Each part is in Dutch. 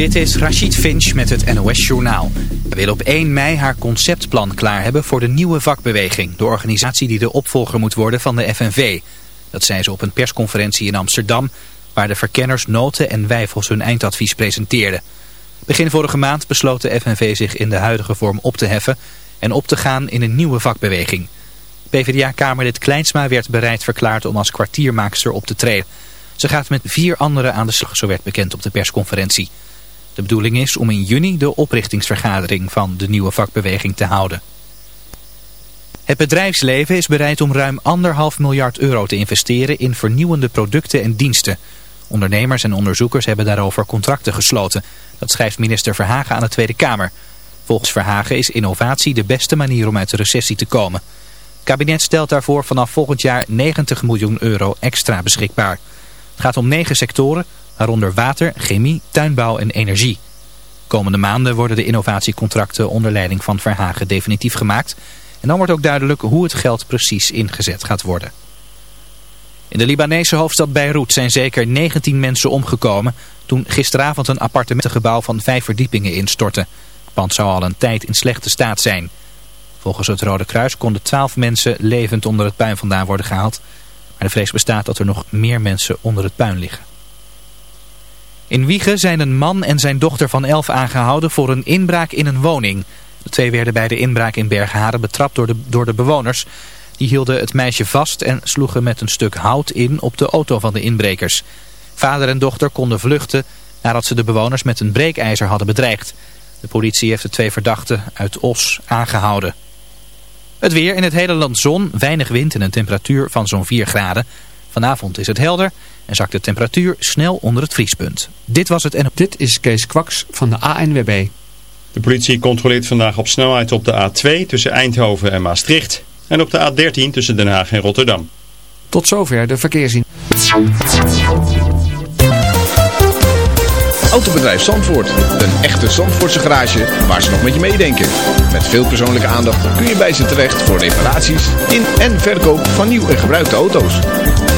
Dit is Rachid Finch met het NOS Journaal. We willen op 1 mei haar conceptplan klaar hebben voor de nieuwe vakbeweging. De organisatie die de opvolger moet worden van de FNV. Dat zei ze op een persconferentie in Amsterdam... waar de verkenners Noten en Wijfels hun eindadvies presenteerden. Begin vorige maand besloot de FNV zich in de huidige vorm op te heffen... en op te gaan in een nieuwe vakbeweging. PvdA-kamerlid Kleinsma werd bereid verklaard om als kwartiermaakster op te treden... Ze gaat met vier anderen aan de slag, zo werd bekend op de persconferentie. De bedoeling is om in juni de oprichtingsvergadering van de nieuwe vakbeweging te houden. Het bedrijfsleven is bereid om ruim anderhalf miljard euro te investeren in vernieuwende producten en diensten. Ondernemers en onderzoekers hebben daarover contracten gesloten. Dat schrijft minister Verhagen aan de Tweede Kamer. Volgens Verhagen is innovatie de beste manier om uit de recessie te komen. Het kabinet stelt daarvoor vanaf volgend jaar 90 miljoen euro extra beschikbaar. Het gaat om negen sectoren, waaronder water, chemie, tuinbouw en energie. Komende maanden worden de innovatiecontracten onder leiding van Verhagen definitief gemaakt. En dan wordt ook duidelijk hoe het geld precies ingezet gaat worden. In de Libanese hoofdstad Beirut zijn zeker 19 mensen omgekomen toen gisteravond een appartementengebouw van vijf verdiepingen instortte. Het pand zou al een tijd in slechte staat zijn. Volgens het Rode Kruis konden 12 mensen levend onder het puin vandaan worden gehaald. Maar de vrees bestaat dat er nog meer mensen onder het puin liggen. In Wiegen zijn een man en zijn dochter van 11 aangehouden voor een inbraak in een woning. De twee werden bij de inbraak in Bergharen betrapt door de, door de bewoners. Die hielden het meisje vast en sloegen met een stuk hout in op de auto van de inbrekers. Vader en dochter konden vluchten nadat ze de bewoners met een breekijzer hadden bedreigd. De politie heeft de twee verdachten uit Os aangehouden. Het weer in het hele land zon, weinig wind en een temperatuur van zo'n 4 graden. Vanavond is het helder en zakt de temperatuur snel onder het vriespunt. Dit was het en... Dit is Kees Kwaks van de ANWB. De politie controleert vandaag op snelheid op de A2 tussen Eindhoven en Maastricht. En op de A13 tussen Den Haag en Rotterdam. Tot zover de verkeerszien. Autobedrijf Zandvoort. Een echte Zandvoortse garage waar ze nog met je meedenken. Met veel persoonlijke aandacht kun je bij ze terecht voor reparaties in en verkoop van nieuw en gebruikte auto's.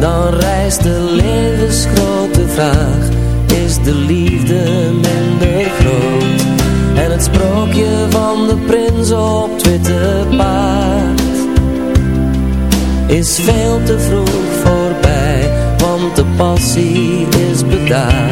Dan rijst de levensgrote vraag Is de liefde minder groot? En het sprookje van de prins op Twitter paard Is veel te vroeg voorbij Want de passie is bedaard.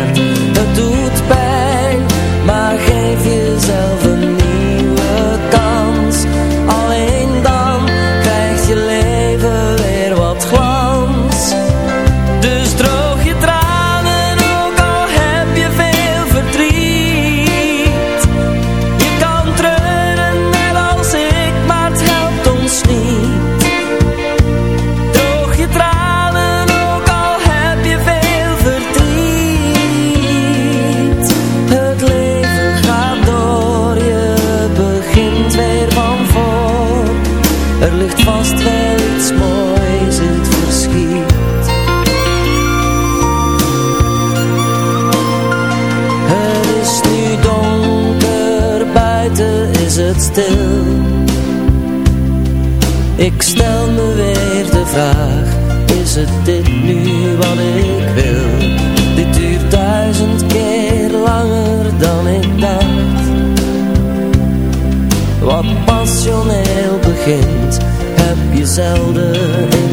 weekends, happy Zelda.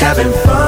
having fun.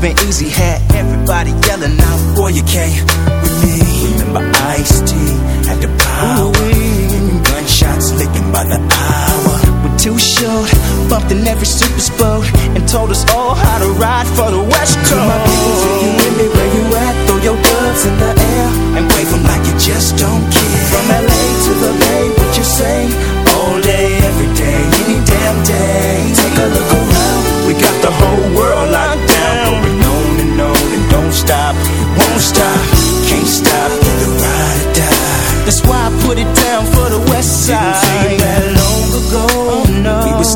been easy. Had everybody yelling out Boy, you came with me Remember Ice-T had the power. Ooh. Gunshots licking by the hour. We're too short Bumped in every super spot And told us all how to ride for the West Coast To my people, you with me where you at? Throw your gloves in the air And wave them like you just don't care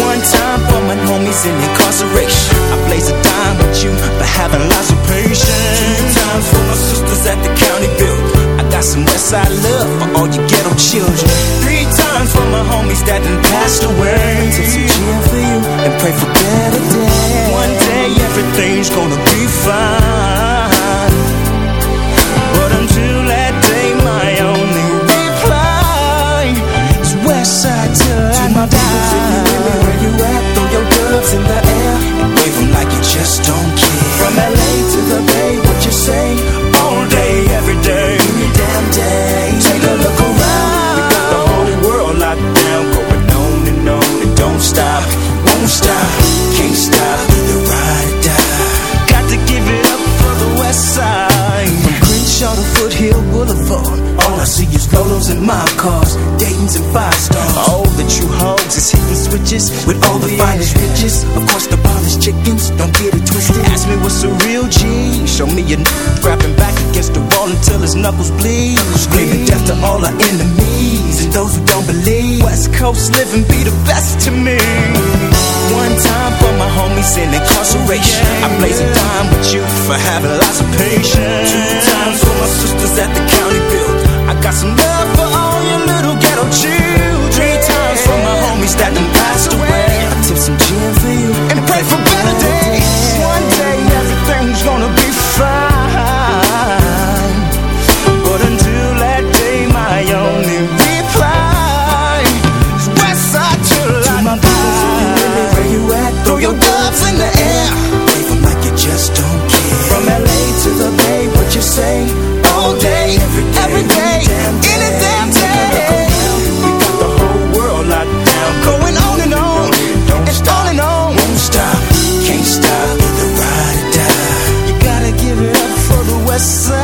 One time for my homies in incarceration. I blaze a dime with you for having lots of patience. Two times for my sisters at the county build. I got some Westside love for all you ghetto children. Three times for my homies that done passed away. Take some gin for you and pray for better days. One day everything's gonna be fine. Just don't care. From LA to the Bay, what you say? All day, every day, any damn day. Take a look around. We got the whole world locked down, going on and on and don't stop, won't stop, can't stop. Either ride or die. Got to give it up for the West Side. From Crenshaw to Foothill Boulevard. All I see is Lolos and mob cars, Dayton's and five stars. All the true hogs is hitting switches with G. Show me a n grabbing back against the wall until his knuckles bleed. Screaming death to all our enemies and those who don't believe. West Coast living be the best to me. One time for my homies in incarceration. I blaze a dime with you for having lots of patience. Two times for my sisters at the county build. I got some love for all your little ghetto children. Three times for my homies that done passed away. I tip some gin for you and pray for better days. say